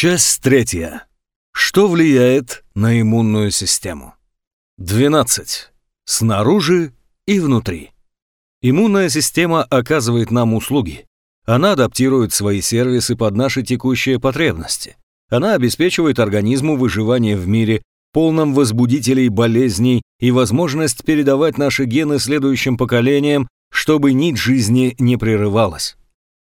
Часть третья. Что влияет на иммунную систему? 12. Снаружи и внутри. Иммунная система оказывает нам услуги. Она адаптирует свои сервисы под наши текущие потребности. Она обеспечивает организму выживание в мире, полном возбудителей болезней и возможность передавать наши гены следующим поколениям, чтобы нить жизни не прерывалась.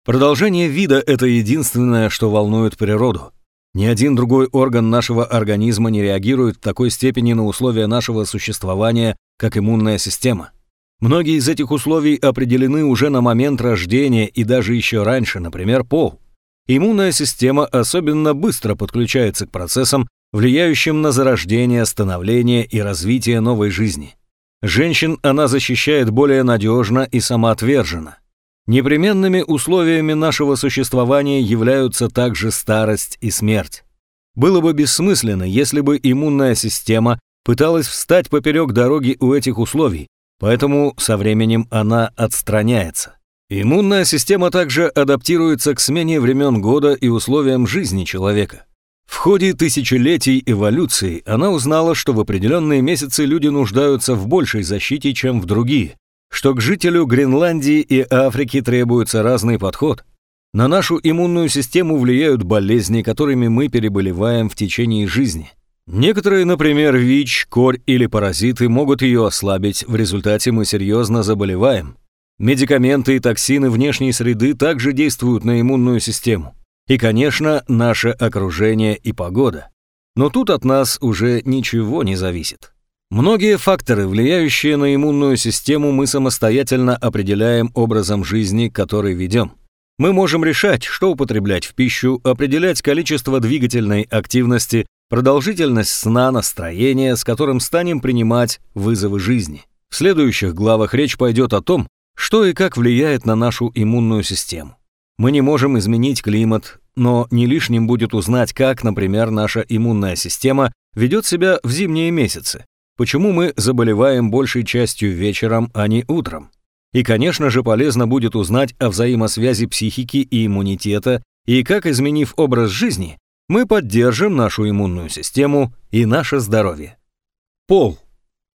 Продолжение вида – это единственное, что волнует природу. Ни один другой орган нашего организма не реагирует в такой степени на условия нашего существования, как иммунная система. Многие из этих условий определены уже на момент рождения и даже еще раньше, например, пол. Иммунная система особенно быстро подключается к процессам, влияющим на зарождение, становление и развитие новой жизни. Женщин она защищает более надежно и самоотверженно. Непременными условиями нашего существования являются также старость и смерть. Было бы бессмысленно, если бы иммунная система пыталась встать поперек дороги у этих условий, поэтому со временем она отстраняется. Иммунная система также адаптируется к смене времен года и условиям жизни человека. В ходе тысячелетий эволюции она узнала, что в определенные месяцы люди нуждаются в большей защите, чем в другие, что к жителю Гренландии и Африки требуется разный подход. На нашу иммунную систему влияют болезни, которыми мы переболеваем в течение жизни. Некоторые, например, ВИЧ, корь или паразиты могут ее ослабить, в результате мы серьезно заболеваем. Медикаменты и токсины внешней среды также действуют на иммунную систему. И, конечно, наше окружение и погода. Но тут от нас уже ничего не зависит. Многие факторы, влияющие на иммунную систему, мы самостоятельно определяем образом жизни, который ведем. Мы можем решать, что употреблять в пищу, определять количество двигательной активности, продолжительность сна, настроение, с которым станем принимать вызовы жизни. В следующих главах речь пойдет о том, что и как влияет на нашу иммунную систему. Мы не можем изменить климат, но не лишним будет узнать, как, например, наша иммунная система ведет себя в зимние месяцы, почему мы заболеваем большей частью вечером, а не утром. И, конечно же, полезно будет узнать о взаимосвязи психики и иммунитета и как, изменив образ жизни, мы поддержим нашу иммунную систему и наше здоровье. Пол.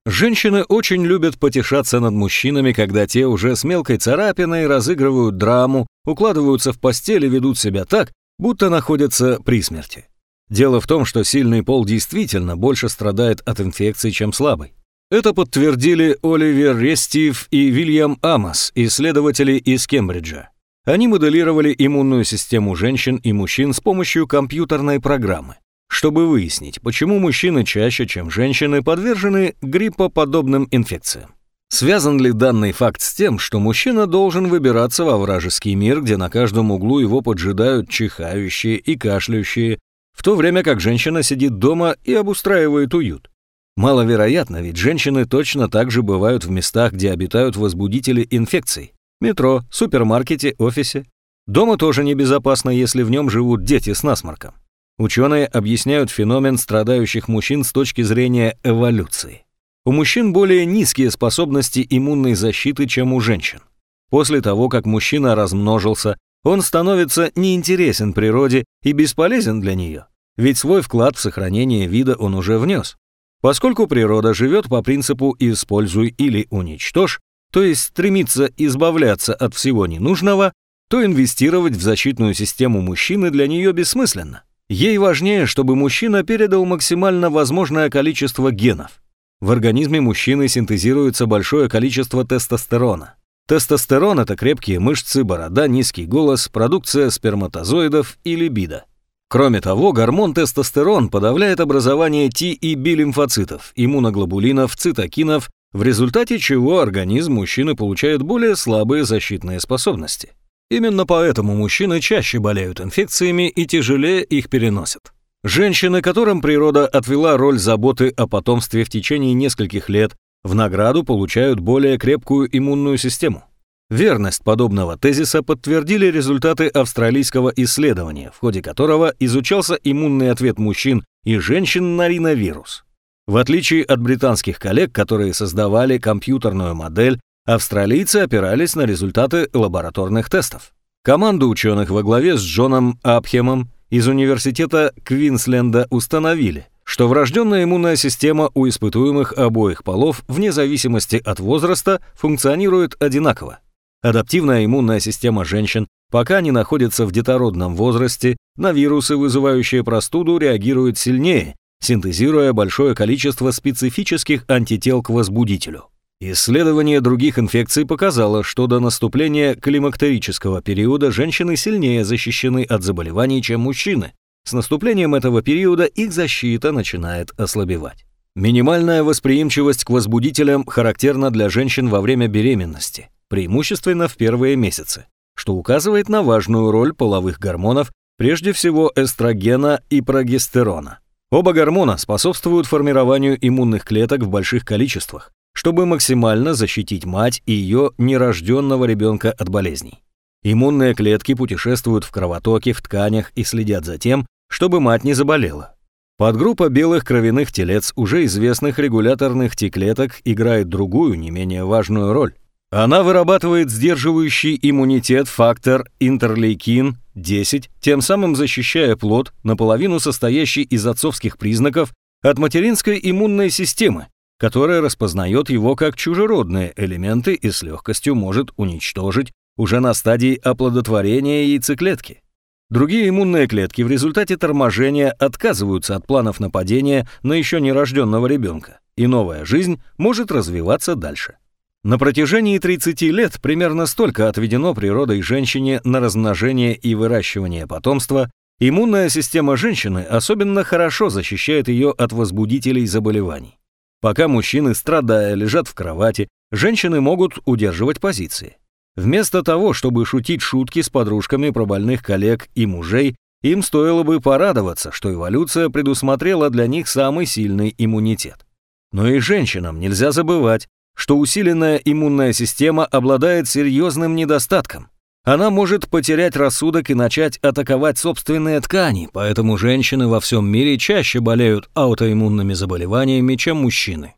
Женщины очень любят потешаться над мужчинами, когда те уже с мелкой царапиной разыгрывают драму, укладываются в постель и ведут себя так, будто находятся при смерти. Дело в том, что сильный пол действительно больше страдает от инфекций, чем слабый. Это подтвердили Оливер Рестив и Вильям Амос, исследователи из Кембриджа. Они моделировали иммунную систему женщин и мужчин с помощью компьютерной программы, чтобы выяснить, почему мужчины чаще, чем женщины, подвержены гриппоподобным инфекциям. Связан ли данный факт с тем, что мужчина должен выбираться во вражеский мир, где на каждом углу его поджидают чихающие и кашляющие, в то время как женщина сидит дома и обустраивает уют. Маловероятно, ведь женщины точно так же бывают в местах, где обитают возбудители инфекций. Метро, супермаркете, офисе. Дома тоже небезопасно, если в нем живут дети с насморком. Ученые объясняют феномен страдающих мужчин с точки зрения эволюции. У мужчин более низкие способности иммунной защиты, чем у женщин. После того, как мужчина размножился, он становится неинтересен природе и бесполезен для нее, ведь свой вклад в сохранение вида он уже внес. Поскольку природа живет по принципу «используй или уничтожь», то есть стремится избавляться от всего ненужного, то инвестировать в защитную систему мужчины для нее бессмысленно. Ей важнее, чтобы мужчина передал максимально возможное количество генов. В организме мужчины синтезируется большое количество тестостерона. Тестостерон – это крепкие мышцы, борода, низкий голос, продукция сперматозоидов и либидо. Кроме того, гормон тестостерон подавляет образование Т и Б-лимфоцитов, иммуноглобулинов, цитокинов, в результате чего организм мужчины получает более слабые защитные способности. Именно поэтому мужчины чаще болеют инфекциями и тяжелее их переносят. Женщины, которым природа отвела роль заботы о потомстве в течение нескольких лет, в награду получают более крепкую иммунную систему. Верность подобного тезиса подтвердили результаты австралийского исследования, в ходе которого изучался иммунный ответ мужчин и женщин на риновирус. В отличие от британских коллег, которые создавали компьютерную модель, австралийцы опирались на результаты лабораторных тестов. Команда ученых во главе с Джоном Апхемом из университета Квинсленда установили, что врожденная иммунная система у испытуемых обоих полов, вне зависимости от возраста, функционирует одинаково. Адаптивная иммунная система женщин, пока они находятся в детородном возрасте, на вирусы, вызывающие простуду, реагирует сильнее, синтезируя большое количество специфических антител к возбудителю. Исследование других инфекций показало, что до наступления климактерического периода женщины сильнее защищены от заболеваний, чем мужчины. С наступлением этого периода их защита начинает ослабевать. Минимальная восприимчивость к возбудителям характерна для женщин во время беременности, преимущественно в первые месяцы, что указывает на важную роль половых гормонов, прежде всего эстрогена и прогестерона. Оба гормона способствуют формированию иммунных клеток в больших количествах, чтобы максимально защитить мать и ее нерожденного ребенка от болезней. Иммунные клетки путешествуют в кровотоке, в тканях и следят за тем, чтобы мать не заболела. Подгруппа белых кровяных телец уже известных регуляторных Т-клеток играет другую, не менее важную роль. Она вырабатывает сдерживающий иммунитет фактор интерлейкин-10, тем самым защищая плод, наполовину состоящий из отцовских признаков, от материнской иммунной системы, которая распознает его как чужеродные элементы и с легкостью может уничтожить уже на стадии оплодотворения яйцеклетки. Другие иммунные клетки в результате торможения отказываются от планов нападения на еще нерожденного ребенка, и новая жизнь может развиваться дальше. На протяжении 30 лет примерно столько отведено природой женщине на размножение и выращивание потомства, иммунная система женщины особенно хорошо защищает ее от возбудителей заболеваний. Пока мужчины, страдая, лежат в кровати, женщины могут удерживать позиции. Вместо того, чтобы шутить шутки с подружками про больных коллег и мужей, им стоило бы порадоваться, что эволюция предусмотрела для них самый сильный иммунитет. Но и женщинам нельзя забывать, что усиленная иммунная система обладает серьезным недостатком. Она может потерять рассудок и начать атаковать собственные ткани, поэтому женщины во всем мире чаще болеют аутоиммунными заболеваниями, чем мужчины.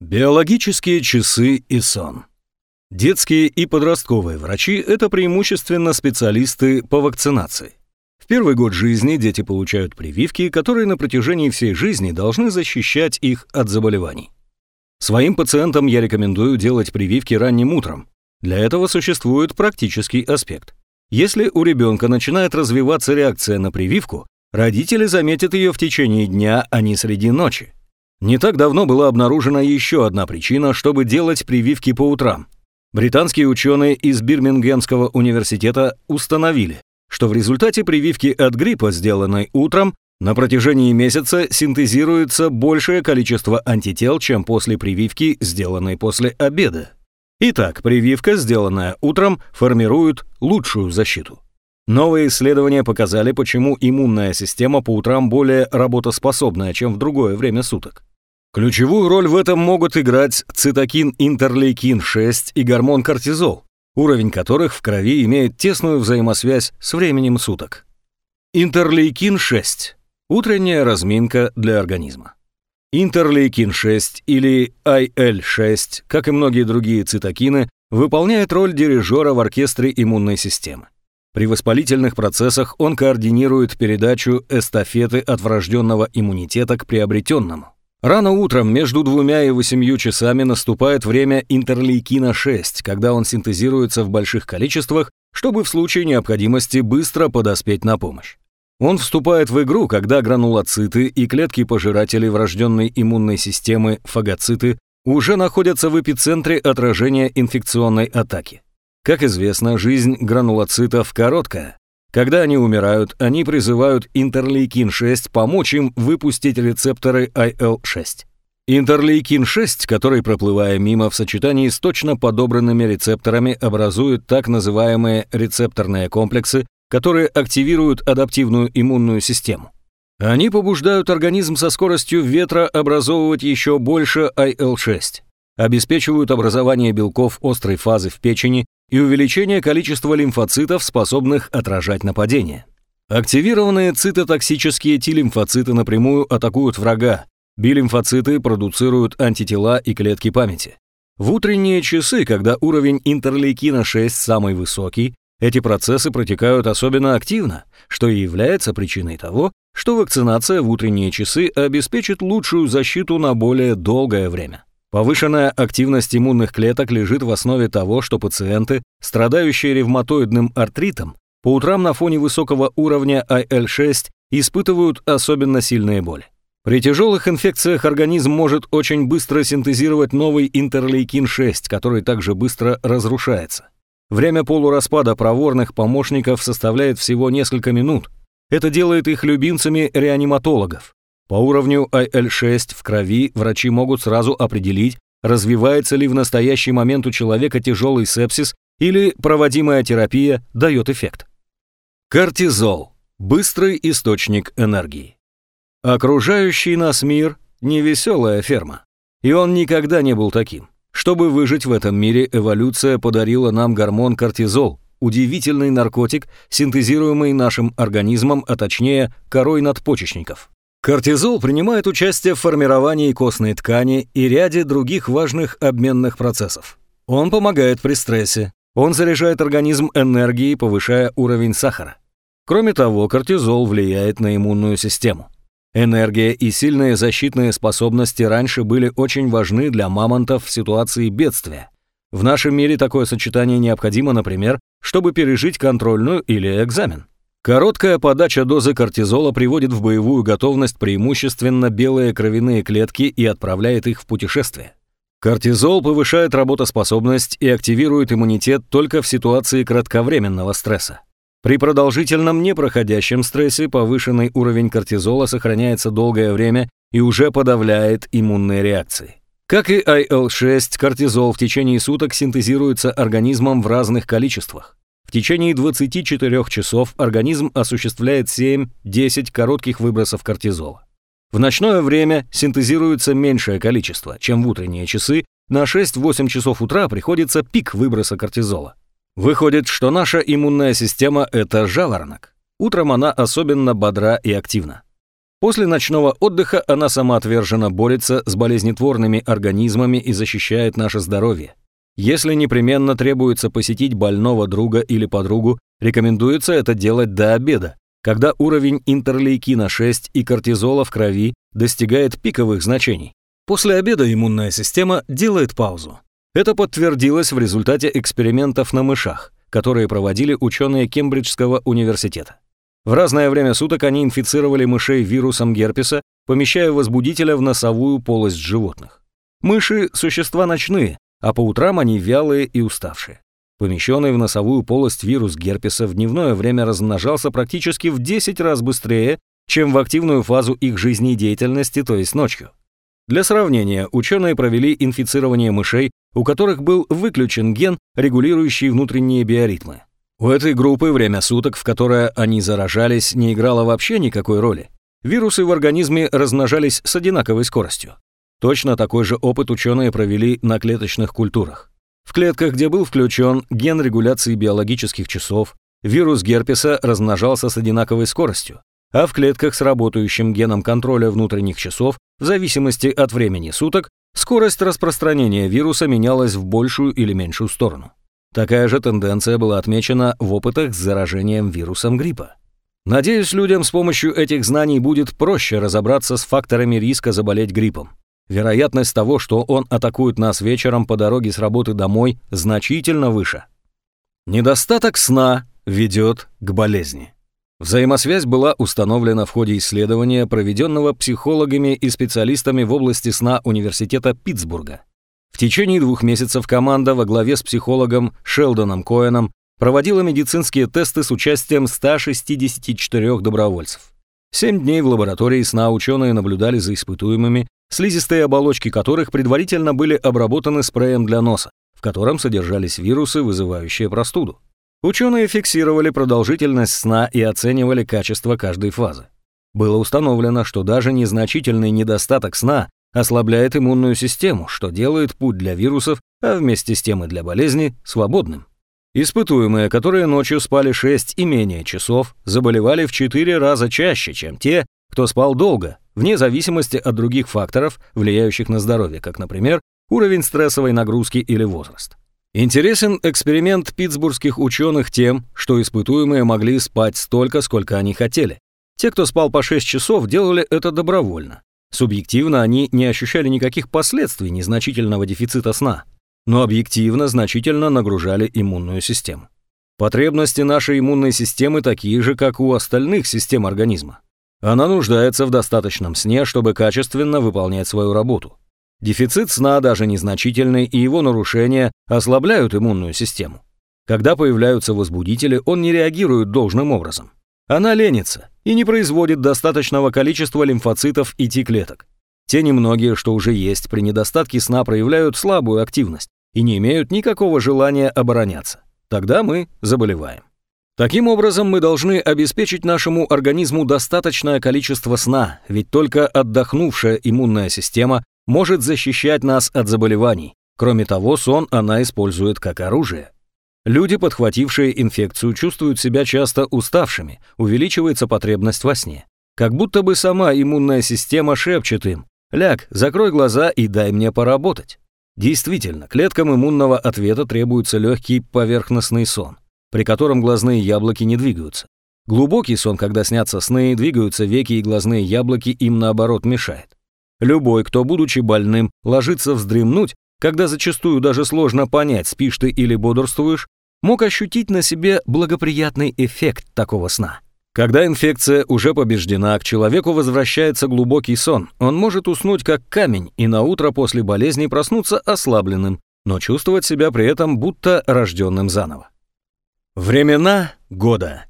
Биологические часы и сон. Детские и подростковые врачи – это преимущественно специалисты по вакцинации. В первый год жизни дети получают прививки, которые на протяжении всей жизни должны защищать их от заболеваний. Своим пациентам я рекомендую делать прививки ранним утром, для этого существует практический аспект. Если у ребенка начинает развиваться реакция на прививку, родители заметят ее в течение дня, а не среди ночи. Не так давно была обнаружена еще одна причина, чтобы делать прививки по утрам. Британские ученые из Бирмингемского университета установили, что в результате прививки от гриппа, сделанной утром, на протяжении месяца синтезируется большее количество антител, чем после прививки, сделанной после обеда. Итак, прививка, сделанная утром, формирует лучшую защиту. Новые исследования показали, почему иммунная система по утрам более работоспособная, чем в другое время суток. Ключевую роль в этом могут играть цитокин-интерлейкин-6 и гормон кортизол, уровень которых в крови имеет тесную взаимосвязь с временем суток. Интерлейкин-6 – утренняя разминка для организма. Интерлейкин-6 или IL-6, как и многие другие цитокины, выполняет роль дирижера в оркестре иммунной системы. При воспалительных процессах он координирует передачу эстафеты от врожденного иммунитета к приобретенному. Рано утром между двумя и восемью часами наступает время интерлейкина-6, когда он синтезируется в больших количествах, чтобы в случае необходимости быстро подоспеть на помощь. Он вступает в игру, когда гранулоциты и клетки пожирателей врожденной иммунной системы фагоциты уже находятся в эпицентре отражения инфекционной атаки. Как известно, жизнь гранулоцитов короткая. Когда они умирают, они призывают интерлейкин-6 помочь им выпустить рецепторы IL-6. Интерлейкин-6, который, проплывая мимо в сочетании с точно подобранными рецепторами, образует так называемые рецепторные комплексы, которые активируют адаптивную иммунную систему. Они побуждают организм со скоростью ветра образовывать еще больше IL-6, обеспечивают образование белков острой фазы в печени и увеличение количества лимфоцитов, способных отражать нападение. Активированные цитотоксические Т-лимфоциты напрямую атакуют врага, Би-лимфоциты продуцируют антитела и клетки памяти. В утренние часы, когда уровень интерлейкина-6 самый высокий, Эти процессы протекают особенно активно, что и является причиной того, что вакцинация в утренние часы обеспечит лучшую защиту на более долгое время. Повышенная активность иммунных клеток лежит в основе того, что пациенты, страдающие ревматоидным артритом, по утрам на фоне высокого уровня IL-6 испытывают особенно сильные боли. При тяжелых инфекциях организм может очень быстро синтезировать новый интерлейкин-6, который также быстро разрушается. Время полураспада проворных помощников составляет всего несколько минут. Это делает их любимцами реаниматологов. По уровню IL-6 в крови врачи могут сразу определить, развивается ли в настоящий момент у человека тяжелый сепсис или проводимая терапия дает эффект. Кортизол – быстрый источник энергии. Окружающий нас мир – невеселая ферма. И он никогда не был таким. Чтобы выжить в этом мире, эволюция подарила нам гормон кортизол, удивительный наркотик, синтезируемый нашим организмом, а точнее корой надпочечников. Кортизол принимает участие в формировании костной ткани и ряде других важных обменных процессов. Он помогает при стрессе, он заряжает организм энергией, повышая уровень сахара. Кроме того, кортизол влияет на иммунную систему. Энергия и сильные защитные способности раньше были очень важны для мамонтов в ситуации бедствия. В нашем мире такое сочетание необходимо, например, чтобы пережить контрольную или экзамен. Короткая подача дозы кортизола приводит в боевую готовность преимущественно белые кровяные клетки и отправляет их в путешествие. Кортизол повышает работоспособность и активирует иммунитет только в ситуации кратковременного стресса. При продолжительном непроходящем стрессе повышенный уровень кортизола сохраняется долгое время и уже подавляет иммунные реакции. Как и IL-6, кортизол в течение суток синтезируется организмом в разных количествах. В течение 24 часов организм осуществляет 7-10 коротких выбросов кортизола. В ночное время синтезируется меньшее количество, чем в утренние часы, на 6-8 часов утра приходится пик выброса кортизола. Выходит, что наша иммунная система – это жаворонок. Утром она особенно бодра и активна. После ночного отдыха она самоотверженно борется с болезнетворными организмами и защищает наше здоровье. Если непременно требуется посетить больного друга или подругу, рекомендуется это делать до обеда, когда уровень интерлейкина-6 и кортизола в крови достигает пиковых значений. После обеда иммунная система делает паузу. Это подтвердилось в результате экспериментов на мышах, которые проводили ученые Кембриджского университета. В разное время суток они инфицировали мышей вирусом герпеса, помещая возбудителя в носовую полость животных. Мыши – существа ночные, а по утрам они вялые и уставшие. Помещенный в носовую полость вирус герпеса в дневное время размножался практически в 10 раз быстрее, чем в активную фазу их жизнедеятельности, то есть ночью. Для сравнения, ученые провели инфицирование мышей, у которых был выключен ген, регулирующий внутренние биоритмы. У этой группы время суток, в которое они заражались, не играло вообще никакой роли. Вирусы в организме размножались с одинаковой скоростью. Точно такой же опыт ученые провели на клеточных культурах. В клетках, где был включен ген регуляции биологических часов, вирус герпеса размножался с одинаковой скоростью а в клетках с работающим геном контроля внутренних часов, в зависимости от времени суток, скорость распространения вируса менялась в большую или меньшую сторону. Такая же тенденция была отмечена в опытах с заражением вирусом гриппа. Надеюсь, людям с помощью этих знаний будет проще разобраться с факторами риска заболеть гриппом. Вероятность того, что он атакует нас вечером по дороге с работы домой, значительно выше. Недостаток сна ведет к болезни. Взаимосвязь была установлена в ходе исследования, проведенного психологами и специалистами в области сна Университета Питтсбурга. В течение двух месяцев команда во главе с психологом Шелдоном Коэном проводила медицинские тесты с участием 164 добровольцев. Семь дней в лаборатории сна ученые наблюдали за испытуемыми, слизистые оболочки которых предварительно были обработаны спреем для носа, в котором содержались вирусы, вызывающие простуду. Ученые фиксировали продолжительность сна и оценивали качество каждой фазы. Было установлено, что даже незначительный недостаток сна ослабляет иммунную систему, что делает путь для вирусов, а вместе с тем и для болезни, свободным. Испытуемые, которые ночью спали 6 и менее часов, заболевали в 4 раза чаще, чем те, кто спал долго, вне зависимости от других факторов, влияющих на здоровье, как, например, уровень стрессовой нагрузки или возраст. Интересен эксперимент питтсбургских ученых тем, что испытуемые могли спать столько, сколько они хотели. Те, кто спал по 6 часов, делали это добровольно. Субъективно они не ощущали никаких последствий незначительного дефицита сна, но объективно значительно нагружали иммунную систему. Потребности нашей иммунной системы такие же, как у остальных систем организма. Она нуждается в достаточном сне, чтобы качественно выполнять свою работу. Дефицит сна даже незначительный, и его нарушения ослабляют иммунную систему. Когда появляются возбудители, он не реагирует должным образом. Она ленится и не производит достаточного количества лимфоцитов и Т-клеток. Те немногие, что уже есть, при недостатке сна проявляют слабую активность и не имеют никакого желания обороняться. Тогда мы заболеваем. Таким образом, мы должны обеспечить нашему организму достаточное количество сна, ведь только отдохнувшая иммунная система может защищать нас от заболеваний. Кроме того, сон она использует как оружие. Люди, подхватившие инфекцию, чувствуют себя часто уставшими, увеличивается потребность во сне. Как будто бы сама иммунная система шепчет им «Ляг, закрой глаза и дай мне поработать». Действительно, клеткам иммунного ответа требуется легкий поверхностный сон, при котором глазные яблоки не двигаются. Глубокий сон, когда снятся сны, двигаются веки и глазные яблоки им наоборот мешает. Любой, кто, будучи больным, ложится вздремнуть, когда зачастую даже сложно понять, спишь ты или бодрствуешь, мог ощутить на себе благоприятный эффект такого сна. Когда инфекция уже побеждена, к человеку возвращается глубокий сон. Он может уснуть как камень и на утро после болезни проснуться ослабленным, но чувствовать себя при этом будто рожденным заново. Времена года.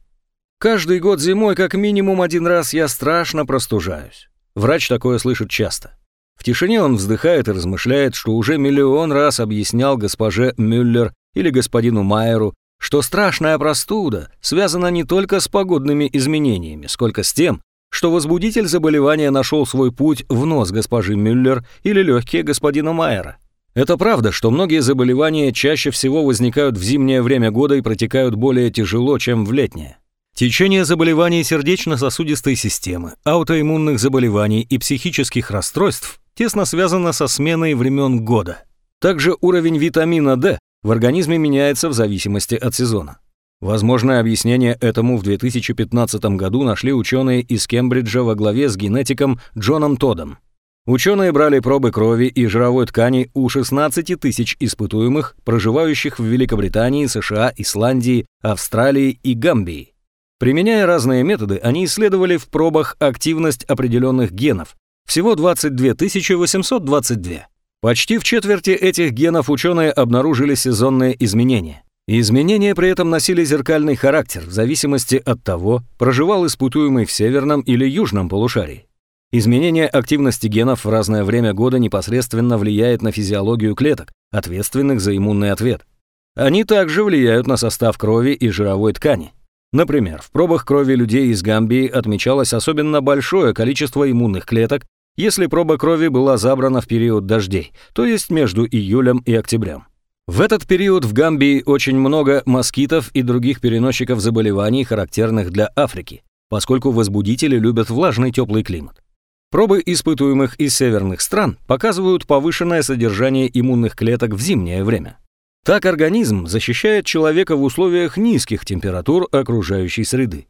Каждый год зимой как минимум один раз я страшно простужаюсь. Врач такое слышит часто. В тишине он вздыхает и размышляет, что уже миллион раз объяснял госпоже Мюллер или господину Майеру, что страшная простуда связана не только с погодными изменениями, сколько с тем, что возбудитель заболевания нашел свой путь в нос госпожи Мюллер или легкие господина Майера. Это правда, что многие заболевания чаще всего возникают в зимнее время года и протекают более тяжело, чем в летнее. Течение заболеваний сердечно-сосудистой системы, аутоиммунных заболеваний и психических расстройств тесно связано со сменой времен года. Также уровень витамина D в организме меняется в зависимости от сезона. Возможное объяснение этому в 2015 году нашли ученые из Кембриджа во главе с генетиком Джоном Тодом. Ученые брали пробы крови и жировой ткани у 16 тысяч испытуемых, проживающих в Великобритании, США, Исландии, Австралии и Гамбии. Применяя разные методы, они исследовали в пробах активность определенных генов, всего 22 822. Почти в четверти этих генов ученые обнаружили сезонные изменения. изменения при этом носили зеркальный характер в зависимости от того, проживал испытуемый в северном или южном полушарии. Изменение активности генов в разное время года непосредственно влияет на физиологию клеток, ответственных за иммунный ответ. Они также влияют на состав крови и жировой ткани. Например, в пробах крови людей из Гамбии отмечалось особенно большое количество иммунных клеток, если проба крови была забрана в период дождей, то есть между июлем и октябрем. В этот период в Гамбии очень много москитов и других переносчиков заболеваний, характерных для Африки, поскольку возбудители любят влажный теплый климат. Пробы испытуемых из северных стран показывают повышенное содержание иммунных клеток в зимнее время. Так организм защищает человека в условиях низких температур окружающей среды.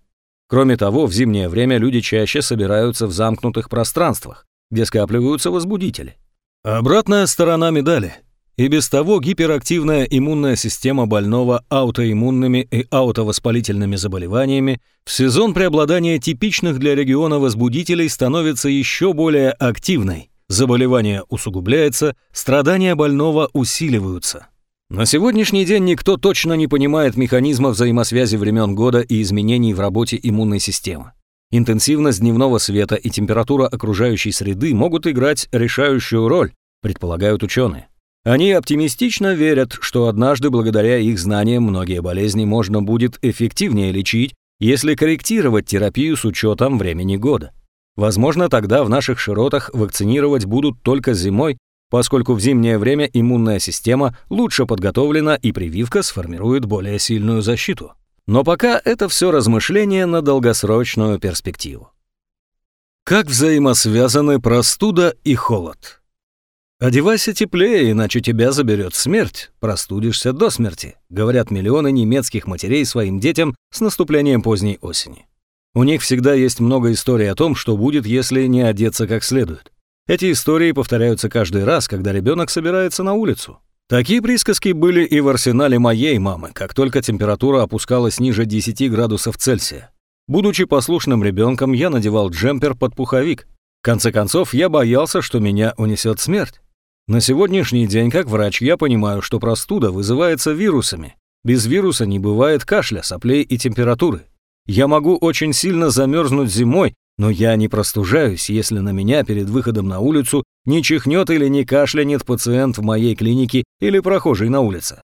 Кроме того, в зимнее время люди чаще собираются в замкнутых пространствах, где скапливаются возбудители. Обратная сторона медали. И без того гиперактивная иммунная система больного аутоиммунными и аутовоспалительными заболеваниями в сезон преобладания типичных для региона возбудителей становится еще более активной. Заболевание усугубляется, страдания больного усиливаются. На сегодняшний день никто точно не понимает механизма взаимосвязи времен года и изменений в работе иммунной системы. Интенсивность дневного света и температура окружающей среды могут играть решающую роль, предполагают ученые. Они оптимистично верят, что однажды благодаря их знаниям многие болезни можно будет эффективнее лечить, если корректировать терапию с учетом времени года. Возможно, тогда в наших широтах вакцинировать будут только зимой, поскольку в зимнее время иммунная система лучше подготовлена и прививка сформирует более сильную защиту. Но пока это все размышления на долгосрочную перспективу. Как взаимосвязаны простуда и холод? «Одевайся теплее, иначе тебя заберет смерть, простудишься до смерти», говорят миллионы немецких матерей своим детям с наступлением поздней осени. У них всегда есть много историй о том, что будет, если не одеться как следует. Эти истории повторяются каждый раз, когда ребенок собирается на улицу. Такие присказки были и в арсенале моей мамы, как только температура опускалась ниже 10 градусов Цельсия. Будучи послушным ребенком, я надевал джемпер под пуховик. В конце концов, я боялся, что меня унесет смерть. На сегодняшний день, как врач, я понимаю, что простуда вызывается вирусами. Без вируса не бывает кашля, соплей и температуры. Я могу очень сильно замерзнуть зимой, но я не простужаюсь, если на меня перед выходом на улицу не чихнет или не кашлянет пациент в моей клинике или прохожий на улице.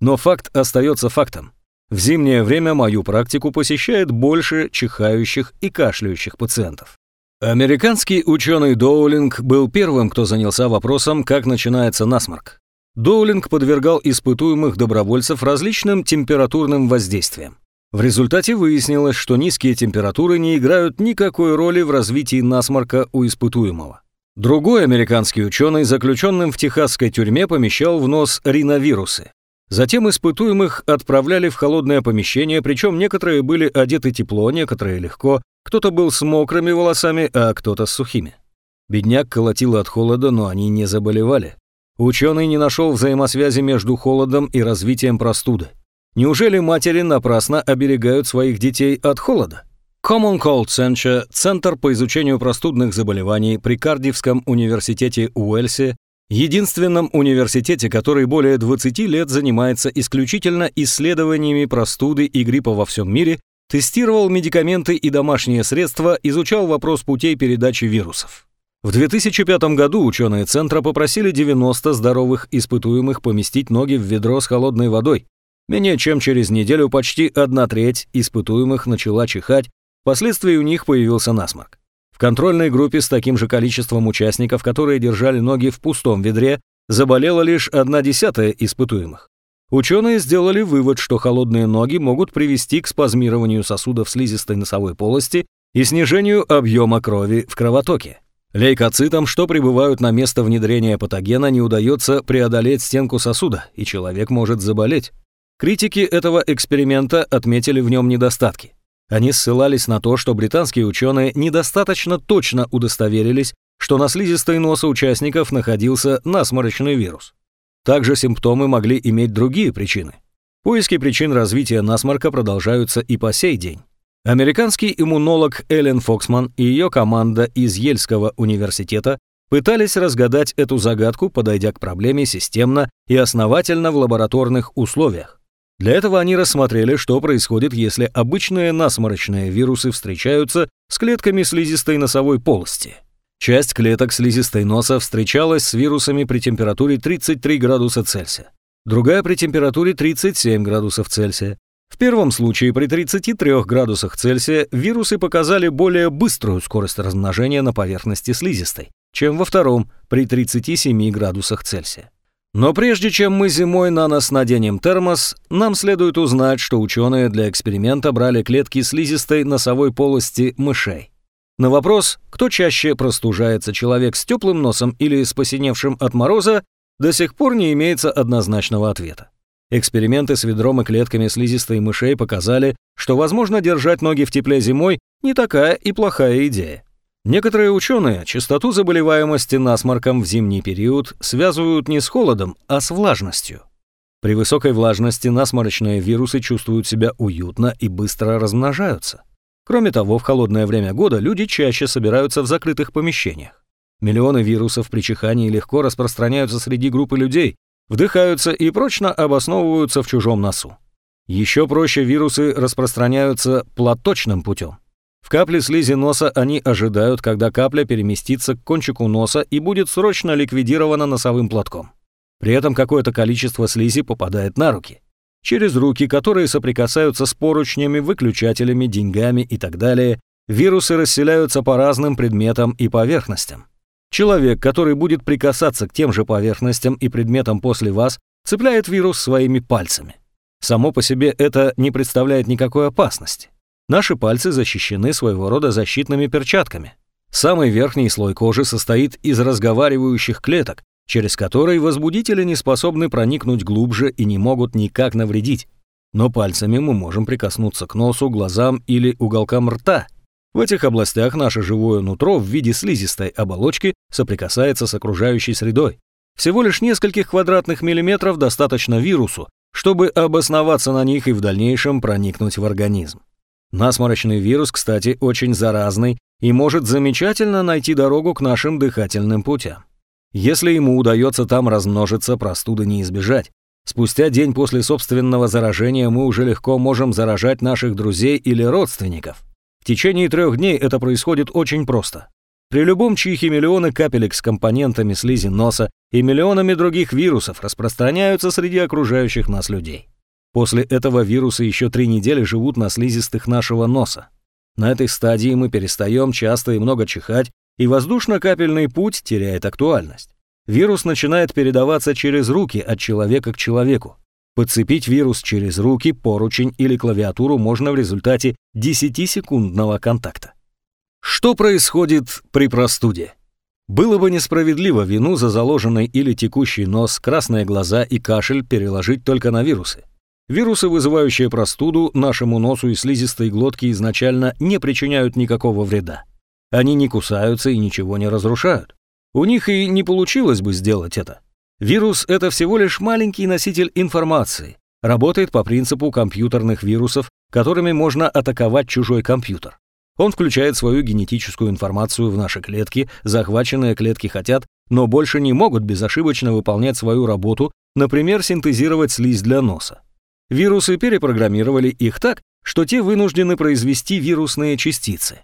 Но факт остается фактом. В зимнее время мою практику посещает больше чихающих и кашляющих пациентов. Американский ученый Доулинг был первым, кто занялся вопросом, как начинается насморк. Доулинг подвергал испытуемых добровольцев различным температурным воздействиям. В результате выяснилось, что низкие температуры не играют никакой роли в развитии насморка у испытуемого. Другой американский ученый, заключенным в техасской тюрьме, помещал в нос риновирусы. Затем испытуемых отправляли в холодное помещение, причем некоторые были одеты тепло, некоторые легко, кто-то был с мокрыми волосами, а кто-то с сухими. Бедняк колотило от холода, но они не заболевали. Ученый не нашел взаимосвязи между холодом и развитием простуды. Неужели матери напрасно оберегают своих детей от холода? Common Cold Center, Центр по изучению простудных заболеваний при Кардивском университете Уэльсе, единственном университете, который более 20 лет занимается исключительно исследованиями простуды и гриппа во всем мире, Тестировал медикаменты и домашние средства, изучал вопрос путей передачи вирусов. В 2005 году ученые центра попросили 90 здоровых испытуемых поместить ноги в ведро с холодной водой. Менее чем через неделю почти одна треть испытуемых начала чихать, впоследствии у них появился насморк. В контрольной группе с таким же количеством участников, которые держали ноги в пустом ведре, заболела лишь одна десятая испытуемых. Ученые сделали вывод, что холодные ноги могут привести к спазмированию сосудов слизистой носовой полости и снижению объема крови в кровотоке. Лейкоцитам, что прибывают на место внедрения патогена, не удается преодолеть стенку сосуда, и человек может заболеть. Критики этого эксперимента отметили в нем недостатки. Они ссылались на то, что британские ученые недостаточно точно удостоверились, что на слизистой носа участников находился насморочный вирус. Также симптомы могли иметь другие причины. Поиски причин развития насморка продолжаются и по сей день. Американский иммунолог Эллен Фоксман и ее команда из Ельского университета пытались разгадать эту загадку, подойдя к проблеме системно и основательно в лабораторных условиях. Для этого они рассмотрели, что происходит, если обычные насморочные вирусы встречаются с клетками слизистой носовой полости – Часть клеток слизистой носа встречалась с вирусами при температуре 33 градуса Цельсия, другая при температуре 37 градусов Цельсия. В первом случае при 33 градусах Цельсия вирусы показали более быструю скорость размножения на поверхности слизистой, чем во втором при 37 градусах Цельсия. Но прежде чем мы зимой на нос наденем термос, нам следует узнать, что ученые для эксперимента брали клетки слизистой носовой полости мышей. На вопрос, кто чаще простужается, человек с теплым носом или с посиневшим от мороза, до сих пор не имеется однозначного ответа. Эксперименты с ведром и клетками слизистой мышей показали, что возможно держать ноги в тепле зимой не такая и плохая идея. Некоторые ученые частоту заболеваемости насморком в зимний период связывают не с холодом, а с влажностью. При высокой влажности насморочные вирусы чувствуют себя уютно и быстро размножаются. Кроме того, в холодное время года люди чаще собираются в закрытых помещениях. Миллионы вирусов при чихании легко распространяются среди группы людей, вдыхаются и прочно обосновываются в чужом носу. Еще проще вирусы распространяются платочным путем. В капле слизи носа они ожидают, когда капля переместится к кончику носа и будет срочно ликвидирована носовым платком. При этом какое-то количество слизи попадает на руки через руки, которые соприкасаются с поручнями, выключателями, деньгами и так далее, вирусы расселяются по разным предметам и поверхностям. Человек, который будет прикасаться к тем же поверхностям и предметам после вас, цепляет вирус своими пальцами. Само по себе это не представляет никакой опасности. Наши пальцы защищены своего рода защитными перчатками. Самый верхний слой кожи состоит из разговаривающих клеток, через который возбудители не способны проникнуть глубже и не могут никак навредить. Но пальцами мы можем прикоснуться к носу, глазам или уголкам рта. В этих областях наше живое нутро в виде слизистой оболочки соприкасается с окружающей средой. Всего лишь нескольких квадратных миллиметров достаточно вирусу, чтобы обосноваться на них и в дальнейшем проникнуть в организм. Насморочный вирус, кстати, очень заразный и может замечательно найти дорогу к нашим дыхательным путям. Если ему удается там размножиться, простуды не избежать. Спустя день после собственного заражения мы уже легко можем заражать наших друзей или родственников. В течение трех дней это происходит очень просто. При любом чихе миллионы капелек с компонентами слизи носа и миллионами других вирусов распространяются среди окружающих нас людей. После этого вирусы еще три недели живут на слизистых нашего носа. На этой стадии мы перестаем часто и много чихать, и воздушно-капельный путь теряет актуальность. Вирус начинает передаваться через руки от человека к человеку. Подцепить вирус через руки, поручень или клавиатуру можно в результате 10-секундного контакта. Что происходит при простуде? Было бы несправедливо вину за заложенный или текущий нос, красные глаза и кашель переложить только на вирусы. Вирусы, вызывающие простуду, нашему носу и слизистой глотке изначально не причиняют никакого вреда. Они не кусаются и ничего не разрушают. У них и не получилось бы сделать это. Вирус – это всего лишь маленький носитель информации, работает по принципу компьютерных вирусов, которыми можно атаковать чужой компьютер. Он включает свою генетическую информацию в наши клетки, захваченные клетки хотят, но больше не могут безошибочно выполнять свою работу, например, синтезировать слизь для носа. Вирусы перепрограммировали их так, что те вынуждены произвести вирусные частицы.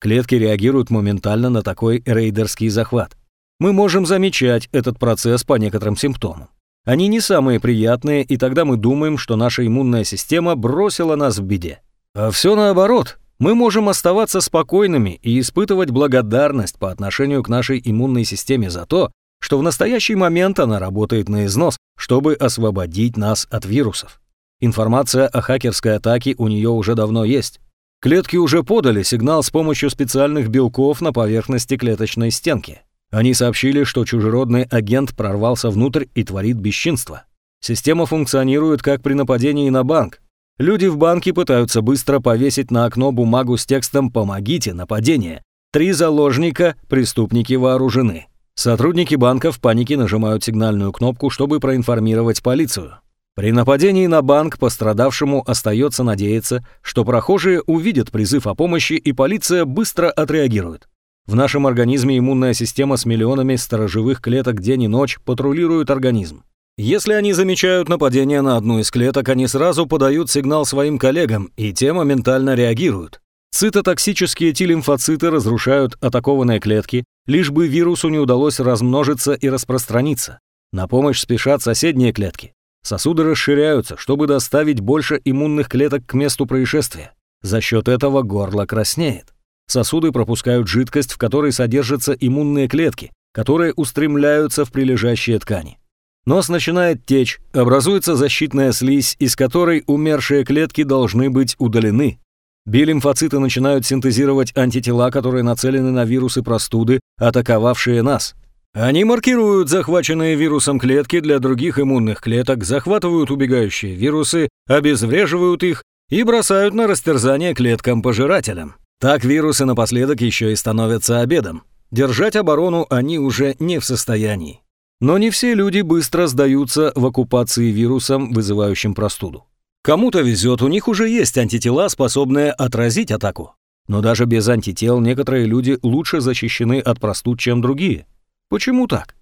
Клетки реагируют моментально на такой рейдерский захват. Мы можем замечать этот процесс по некоторым симптомам. Они не самые приятные, и тогда мы думаем, что наша иммунная система бросила нас в беде. А все наоборот. Мы можем оставаться спокойными и испытывать благодарность по отношению к нашей иммунной системе за то, что в настоящий момент она работает на износ, чтобы освободить нас от вирусов. Информация о хакерской атаке у нее уже давно есть. Клетки уже подали сигнал с помощью специальных белков на поверхности клеточной стенки. Они сообщили, что чужеродный агент прорвался внутрь и творит бесчинство. Система функционирует как при нападении на банк. Люди в банке пытаются быстро повесить на окно бумагу с текстом «Помогите, нападение». Три заложника, преступники вооружены. Сотрудники банка в панике нажимают сигнальную кнопку, чтобы проинформировать полицию. При нападении на банк пострадавшему остается надеяться, что прохожие увидят призыв о помощи и полиция быстро отреагирует. В нашем организме иммунная система с миллионами сторожевых клеток день и ночь патрулирует организм. Если они замечают нападение на одну из клеток, они сразу подают сигнал своим коллегам, и те моментально реагируют. Цитотоксические Т-лимфоциты разрушают атакованные клетки, лишь бы вирусу не удалось размножиться и распространиться. На помощь спешат соседние клетки. Сосуды расширяются, чтобы доставить больше иммунных клеток к месту происшествия. За счет этого горло краснеет. Сосуды пропускают жидкость, в которой содержатся иммунные клетки, которые устремляются в прилежащие ткани. Нос начинает течь, образуется защитная слизь, из которой умершие клетки должны быть удалены. Би-лимфоциты начинают синтезировать антитела, которые нацелены на вирусы простуды, атаковавшие нас. Они маркируют захваченные вирусом клетки для других иммунных клеток, захватывают убегающие вирусы, обезвреживают их и бросают на растерзание клеткам-пожирателям. Так вирусы напоследок еще и становятся обедом. Держать оборону они уже не в состоянии. Но не все люди быстро сдаются в оккупации вирусом, вызывающим простуду. Кому-то везет, у них уже есть антитела, способные отразить атаку. Но даже без антител некоторые люди лучше защищены от простуд, чем другие. Почему так?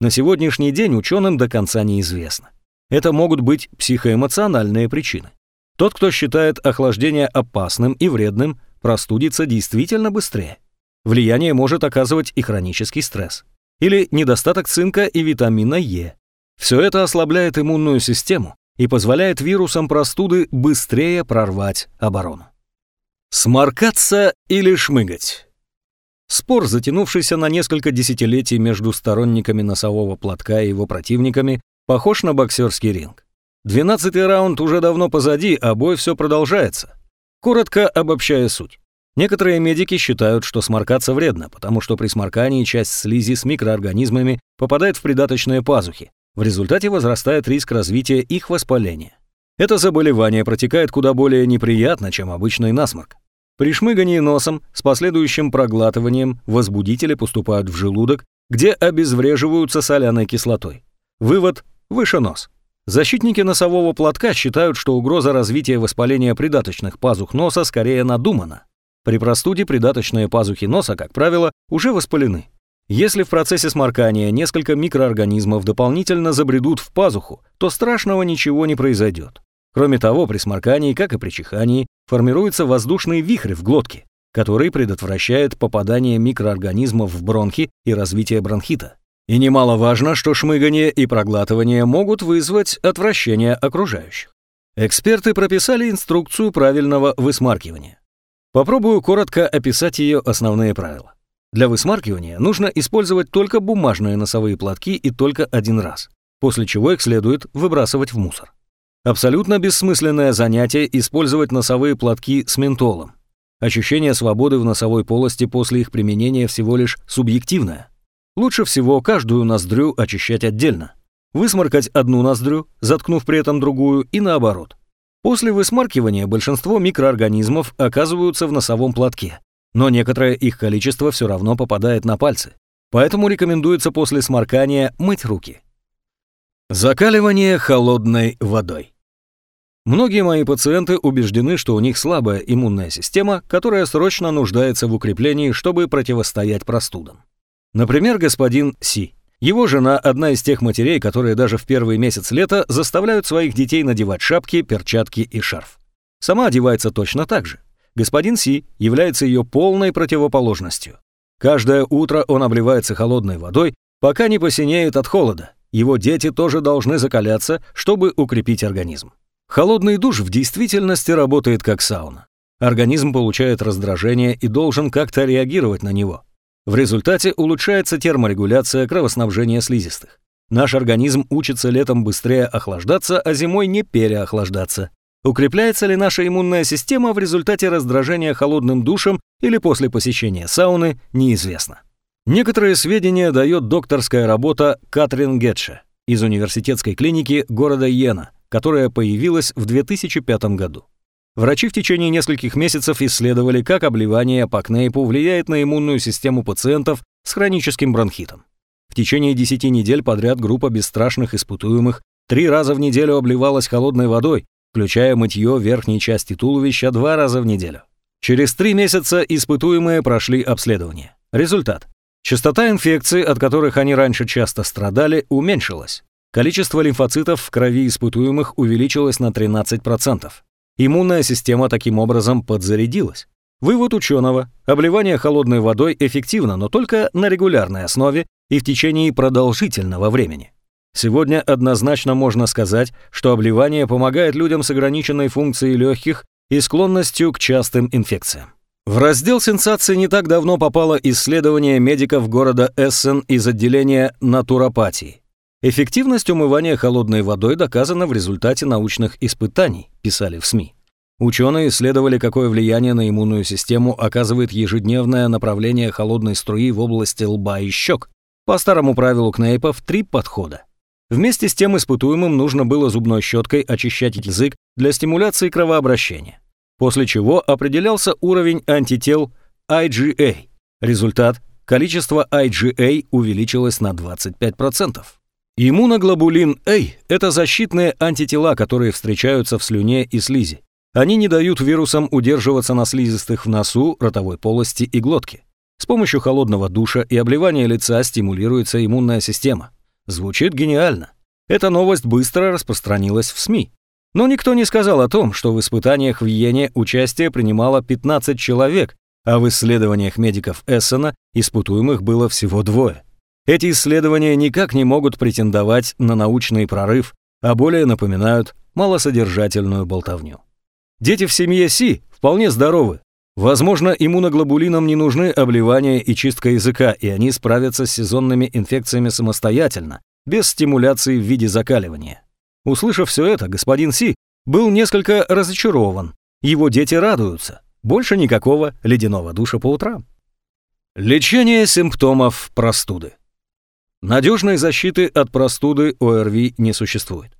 На сегодняшний день ученым до конца неизвестно. Это могут быть психоэмоциональные причины. Тот, кто считает охлаждение опасным и вредным, простудится действительно быстрее. Влияние может оказывать и хронический стресс. Или недостаток цинка и витамина Е. Все это ослабляет иммунную систему и позволяет вирусам простуды быстрее прорвать оборону. Сморкаться или шмыгать? Спор, затянувшийся на несколько десятилетий между сторонниками носового платка и его противниками, похож на боксерский ринг. Двенадцатый раунд уже давно позади, а бой все продолжается. Коротко обобщая суть. Некоторые медики считают, что сморкаться вредно, потому что при сморкании часть слизи с микроорганизмами попадает в придаточные пазухи. В результате возрастает риск развития их воспаления. Это заболевание протекает куда более неприятно, чем обычный насморк. При шмыгании носом с последующим проглатыванием возбудители поступают в желудок, где обезвреживаются соляной кислотой. Вывод – выше нос. Защитники носового платка считают, что угроза развития воспаления придаточных пазух носа скорее надумана. При простуде придаточные пазухи носа, как правило, уже воспалены. Если в процессе сморкания несколько микроорганизмов дополнительно забредут в пазуху, то страшного ничего не произойдет. Кроме того, при сморкании, как и при чихании, формируется воздушный вихрь в глотке, который предотвращает попадание микроорганизмов в бронхи и развитие бронхита. И немаловажно, что шмыгание и проглатывание могут вызвать отвращение окружающих. Эксперты прописали инструкцию правильного высмаркивания. Попробую коротко описать ее основные правила. Для высмаркивания нужно использовать только бумажные носовые платки и только один раз, после чего их следует выбрасывать в мусор. Абсолютно бессмысленное занятие использовать носовые платки с ментолом. Ощущение свободы в носовой полости после их применения всего лишь субъективное. Лучше всего каждую ноздрю очищать отдельно. Высморкать одну ноздрю, заткнув при этом другую, и наоборот. После высмаркивания большинство микроорганизмов оказываются в носовом платке, но некоторое их количество все равно попадает на пальцы. Поэтому рекомендуется после сморкания мыть руки. Закаливание холодной водой. Многие мои пациенты убеждены, что у них слабая иммунная система, которая срочно нуждается в укреплении, чтобы противостоять простудам. Например, господин Си. Его жена – одна из тех матерей, которые даже в первый месяц лета заставляют своих детей надевать шапки, перчатки и шарф. Сама одевается точно так же. Господин Си является ее полной противоположностью. Каждое утро он обливается холодной водой, пока не посинеет от холода. Его дети тоже должны закаляться, чтобы укрепить организм. Холодный душ в действительности работает как сауна. Организм получает раздражение и должен как-то реагировать на него. В результате улучшается терморегуляция кровоснабжения слизистых. Наш организм учится летом быстрее охлаждаться, а зимой не переохлаждаться. Укрепляется ли наша иммунная система в результате раздражения холодным душем или после посещения сауны, неизвестно. Некоторые сведения дает докторская работа Катрин Гетше из университетской клиники города Йена, которая появилась в 2005 году. Врачи в течение нескольких месяцев исследовали, как обливание по КНЕЙПу влияет на иммунную систему пациентов с хроническим бронхитом. В течение 10 недель подряд группа бесстрашных испытуемых три раза в неделю обливалась холодной водой, включая мытье верхней части туловища два раза в неделю. Через три месяца испытуемые прошли обследование. Результат. Частота инфекций, от которых они раньше часто страдали, уменьшилась. Количество лимфоцитов в крови испытуемых увеличилось на 13%. Иммунная система таким образом подзарядилась. Вывод ученого – обливание холодной водой эффективно, но только на регулярной основе и в течение продолжительного времени. Сегодня однозначно можно сказать, что обливание помогает людям с ограниченной функцией легких и склонностью к частым инфекциям. В раздел сенсаций не так давно попало исследование медиков города Эссен из отделения натуропатии. Эффективность умывания холодной водой доказана в результате научных испытаний, писали в СМИ. Ученые исследовали, какое влияние на иммунную систему оказывает ежедневное направление холодной струи в области лба и щек. По старому правилу Кнейпа в три подхода. Вместе с тем испытуемым нужно было зубной щеткой очищать язык для стимуляции кровообращения, после чего определялся уровень антител IgA. Результат – количество IgA увеличилось на 25%. Иммуноглобулин А – это защитные антитела, которые встречаются в слюне и слизи. Они не дают вирусам удерживаться на слизистых в носу, ротовой полости и глотке. С помощью холодного душа и обливания лица стимулируется иммунная система. Звучит гениально. Эта новость быстро распространилась в СМИ. Но никто не сказал о том, что в испытаниях в Йене участие принимало 15 человек, а в исследованиях медиков Эссена испытуемых было всего двое. Эти исследования никак не могут претендовать на научный прорыв, а более напоминают малосодержательную болтовню. Дети в семье Си вполне здоровы. Возможно, иммуноглобулинам не нужны обливания и чистка языка, и они справятся с сезонными инфекциями самостоятельно, без стимуляции в виде закаливания. Услышав все это, господин Си был несколько разочарован. Его дети радуются. Больше никакого ледяного душа по утрам. Лечение симптомов простуды. Надежной защиты от простуды ОРВИ не существует.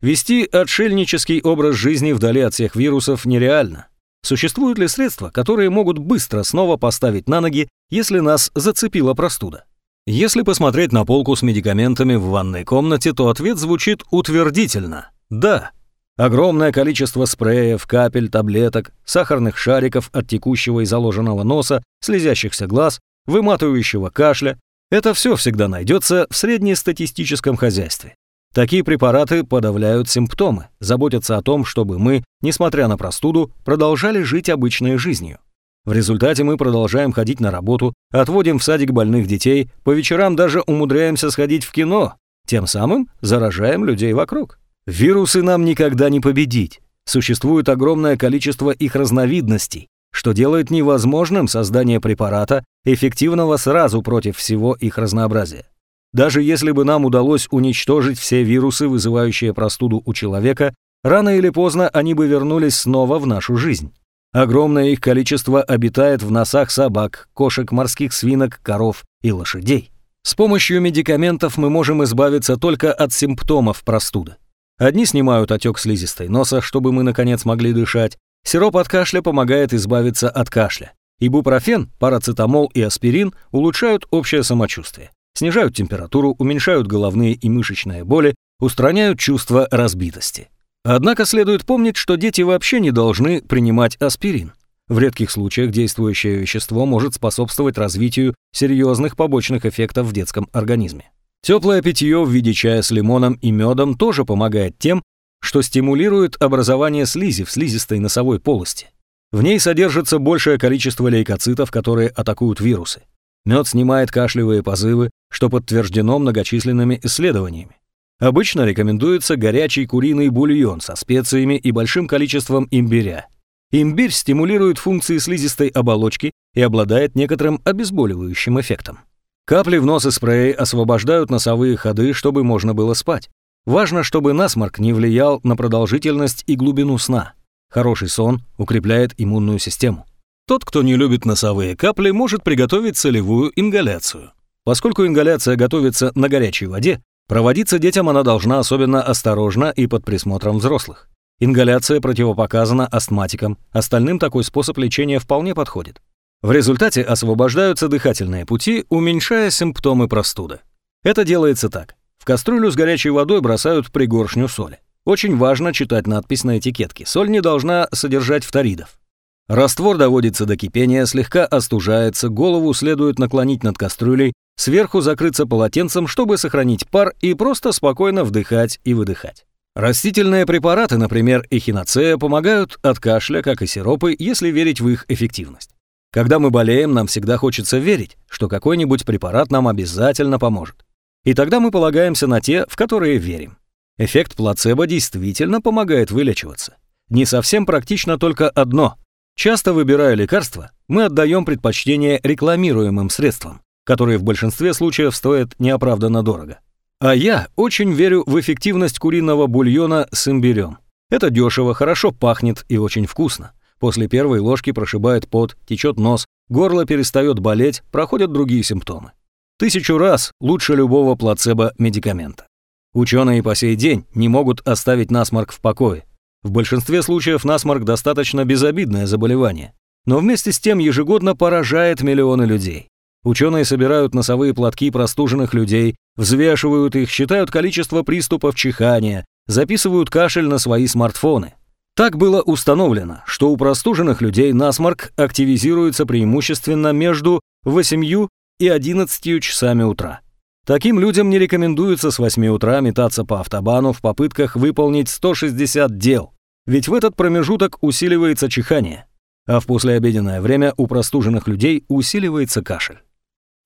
Вести отшельнический образ жизни вдали от всех вирусов нереально. Существуют ли средства, которые могут быстро снова поставить на ноги, если нас зацепила простуда? Если посмотреть на полку с медикаментами в ванной комнате, то ответ звучит утвердительно. Да. Огромное количество спреев, капель, таблеток, сахарных шариков от текущего и заложенного носа, слезящихся глаз, выматывающего кашля – это все всегда найдется в среднестатистическом хозяйстве. Такие препараты подавляют симптомы, заботятся о том, чтобы мы, несмотря на простуду, продолжали жить обычной жизнью. В результате мы продолжаем ходить на работу, отводим в садик больных детей, по вечерам даже умудряемся сходить в кино, тем самым заражаем людей вокруг. Вирусы нам никогда не победить. Существует огромное количество их разновидностей, что делает невозможным создание препарата, эффективного сразу против всего их разнообразия. Даже если бы нам удалось уничтожить все вирусы, вызывающие простуду у человека, рано или поздно они бы вернулись снова в нашу жизнь. Огромное их количество обитает в носах собак, кошек, морских свинок, коров и лошадей. С помощью медикаментов мы можем избавиться только от симптомов простуды. Одни снимают отек слизистой носа, чтобы мы наконец могли дышать. Сироп от кашля помогает избавиться от кашля. Ибупрофен, парацетамол и аспирин улучшают общее самочувствие снижают температуру, уменьшают головные и мышечные боли, устраняют чувство разбитости. Однако следует помнить, что дети вообще не должны принимать аспирин. В редких случаях действующее вещество может способствовать развитию серьезных побочных эффектов в детском организме. Теплое питье в виде чая с лимоном и медом тоже помогает тем, что стимулирует образование слизи в слизистой носовой полости. В ней содержится большее количество лейкоцитов, которые атакуют вирусы. Мед снимает кашлевые позывы, что подтверждено многочисленными исследованиями. Обычно рекомендуется горячий куриный бульон со специями и большим количеством имбиря. Имбирь стимулирует функции слизистой оболочки и обладает некоторым обезболивающим эффектом. Капли в нос и спрей освобождают носовые ходы, чтобы можно было спать. Важно, чтобы насморк не влиял на продолжительность и глубину сна. Хороший сон укрепляет иммунную систему. Тот, кто не любит носовые капли, может приготовить целевую ингаляцию. Поскольку ингаляция готовится на горячей воде, проводиться детям она должна особенно осторожно и под присмотром взрослых. Ингаляция противопоказана астматикам, остальным такой способ лечения вполне подходит. В результате освобождаются дыхательные пути, уменьшая симптомы простуды. Это делается так. В кастрюлю с горячей водой бросают пригоршню соли. Очень важно читать надпись на этикетке. Соль не должна содержать фторидов. Раствор доводится до кипения, слегка остужается, голову следует наклонить над кастрюлей, сверху закрыться полотенцем, чтобы сохранить пар и просто спокойно вдыхать и выдыхать. Растительные препараты, например, эхиноцея, помогают от кашля, как и сиропы, если верить в их эффективность. Когда мы болеем, нам всегда хочется верить, что какой-нибудь препарат нам обязательно поможет. И тогда мы полагаемся на те, в которые верим. Эффект плацебо действительно помогает вылечиваться. Не совсем практично только одно – Часто выбирая лекарства, мы отдаем предпочтение рекламируемым средствам, которые в большинстве случаев стоят неоправданно дорого. А я очень верю в эффективность куриного бульона с имбирем. Это дешево, хорошо пахнет и очень вкусно. После первой ложки прошибает пот, течет нос, горло перестает болеть, проходят другие симптомы. Тысячу раз лучше любого плацебо-медикамента. Ученые по сей день не могут оставить насморк в покое, в большинстве случаев насморк достаточно безобидное заболевание, но вместе с тем ежегодно поражает миллионы людей. Ученые собирают носовые платки простуженных людей, взвешивают их, считают количество приступов чихания, записывают кашель на свои смартфоны. Так было установлено, что у простуженных людей насморк активизируется преимущественно между 8 и 11 часами утра. Таким людям не рекомендуется с 8 утра метаться по автобану в попытках выполнить 160 дел, ведь в этот промежуток усиливается чихание, а в послеобеденное время у простуженных людей усиливается кашель.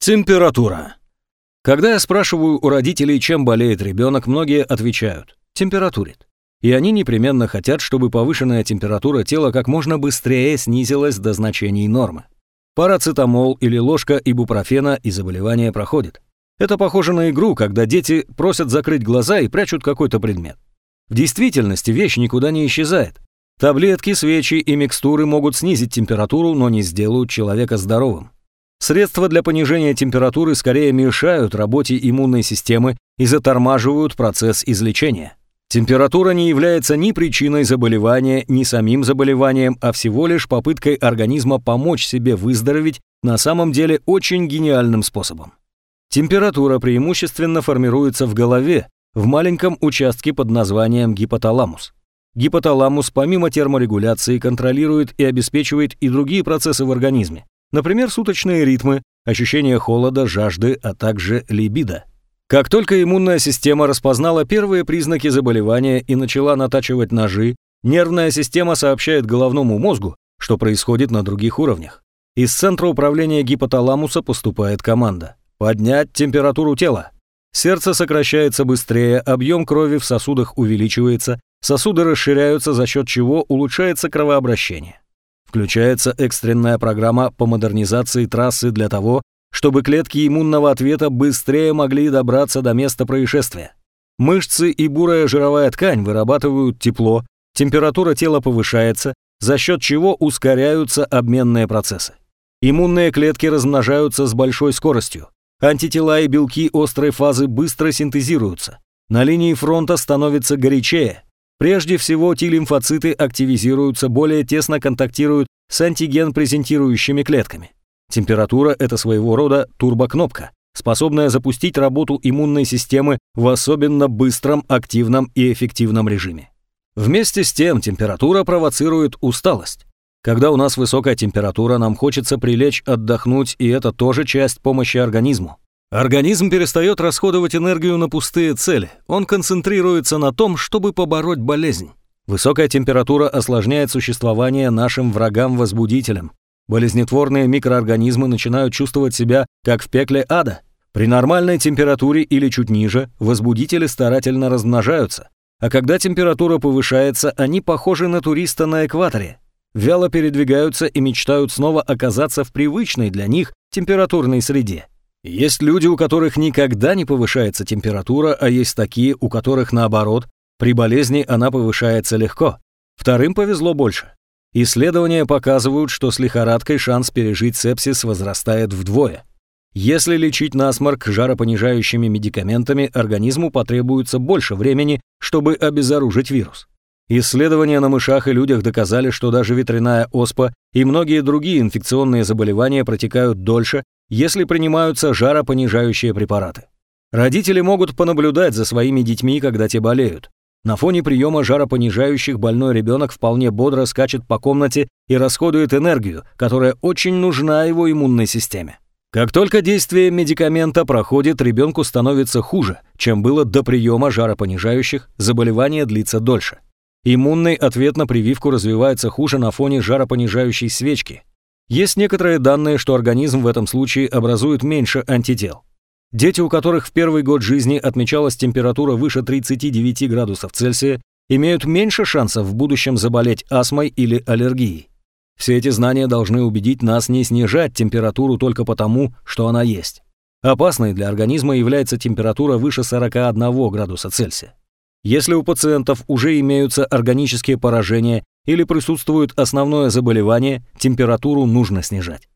Температура. Когда я спрашиваю у родителей, чем болеет ребенок, многие отвечают – температурит. И они непременно хотят, чтобы повышенная температура тела как можно быстрее снизилась до значений нормы. Парацетамол или ложка ибупрофена и заболевание проходит. Это похоже на игру, когда дети просят закрыть глаза и прячут какой-то предмет. В действительности вещь никуда не исчезает. Таблетки, свечи и микстуры могут снизить температуру, но не сделают человека здоровым. Средства для понижения температуры скорее мешают работе иммунной системы и затормаживают процесс излечения. Температура не является ни причиной заболевания, ни самим заболеванием, а всего лишь попыткой организма помочь себе выздороветь на самом деле очень гениальным способом. Температура преимущественно формируется в голове, в маленьком участке под названием гипоталамус. Гипоталамус помимо терморегуляции контролирует и обеспечивает и другие процессы в организме, например, суточные ритмы, ощущение холода, жажды, а также либидо. Как только иммунная система распознала первые признаки заболевания и начала натачивать ножи, нервная система сообщает головному мозгу, что происходит на других уровнях. Из центра управления гипоталамуса поступает команда «Поднять температуру тела». Сердце сокращается быстрее, объем крови в сосудах увеличивается, сосуды расширяются, за счет чего улучшается кровообращение. Включается экстренная программа по модернизации трассы для того, чтобы клетки иммунного ответа быстрее могли добраться до места происшествия. Мышцы и бурая жировая ткань вырабатывают тепло, температура тела повышается, за счет чего ускоряются обменные процессы. Иммунные клетки размножаются с большой скоростью. Антитела и белки острой фазы быстро синтезируются. На линии фронта становится горячее. Прежде всего, Т-лимфоциты активизируются, более тесно контактируют с антиген-презентирующими клетками. Температура – это своего рода турбокнопка, способная запустить работу иммунной системы в особенно быстром, активном и эффективном режиме. Вместе с тем температура провоцирует усталость. Когда у нас высокая температура, нам хочется прилечь, отдохнуть, и это тоже часть помощи организму. Организм перестает расходовать энергию на пустые цели. Он концентрируется на том, чтобы побороть болезнь. Высокая температура осложняет существование нашим врагам-возбудителям. Болезнетворные микроорганизмы начинают чувствовать себя как в пекле ада. При нормальной температуре или чуть ниже возбудители старательно размножаются. А когда температура повышается, они похожи на туриста на экваторе вяло передвигаются и мечтают снова оказаться в привычной для них температурной среде. Есть люди, у которых никогда не повышается температура, а есть такие, у которых наоборот, при болезни она повышается легко. Вторым повезло больше. Исследования показывают, что с лихорадкой шанс пережить сепсис возрастает вдвое. Если лечить насморк жаропонижающими медикаментами, организму потребуется больше времени, чтобы обезоружить вирус. Исследования на мышах и людях доказали, что даже ветряная оспа и многие другие инфекционные заболевания протекают дольше, если принимаются жаропонижающие препараты. Родители могут понаблюдать за своими детьми, когда те болеют. На фоне приема жаропонижающих больной ребенок вполне бодро скачет по комнате и расходует энергию, которая очень нужна его иммунной системе. Как только действие медикамента проходит, ребенку становится хуже, чем было до приема жаропонижающих, заболевание длится дольше. Иммунный ответ на прививку развивается хуже на фоне жаропонижающей свечки. Есть некоторые данные, что организм в этом случае образует меньше антител. Дети, у которых в первый год жизни отмечалась температура выше 39 градусов Цельсия, имеют меньше шансов в будущем заболеть астмой или аллергией. Все эти знания должны убедить нас не снижать температуру только потому, что она есть. Опасной для организма является температура выше 41 градуса Цельсия. Если у пациентов уже имеются органические поражения или присутствует основное заболевание, температуру нужно снижать.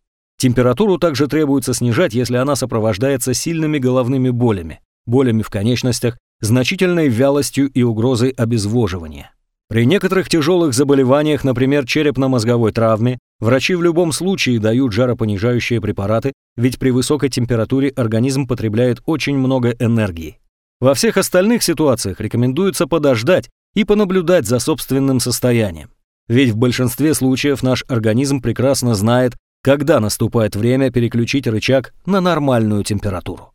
Температуру также требуется снижать, если она сопровождается сильными головными болями, болями в конечностях, значительной вялостью и угрозой обезвоживания. При некоторых тяжелых заболеваниях, например, черепно-мозговой травме, врачи в любом случае дают жаропонижающие препараты, ведь при высокой температуре организм потребляет очень много энергии. Во всех остальных ситуациях рекомендуется подождать и понаблюдать за собственным состоянием. Ведь в большинстве случаев наш организм прекрасно знает, когда наступает время переключить рычаг на нормальную температуру.